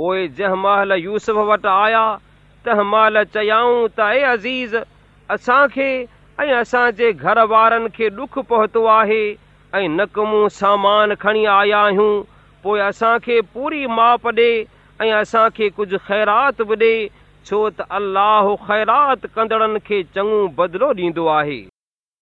पोइ जंहिं महिल यूस वटि आया तंहिं महिल चयाऊं त ए अज़ीज़ असांखे ऐं असांजे घर वारनि खे ॾुखु पहुतो आहे ऐं नकमू सामान खणी आया आहियूं पोइ असांखे पूरी माप ॾे ऐं असांखे कुझु ख़ैरात बि ॾे छो त अलाह ख़ैरात कंदड़नि खे चङो बदिलो ॾींदो आहे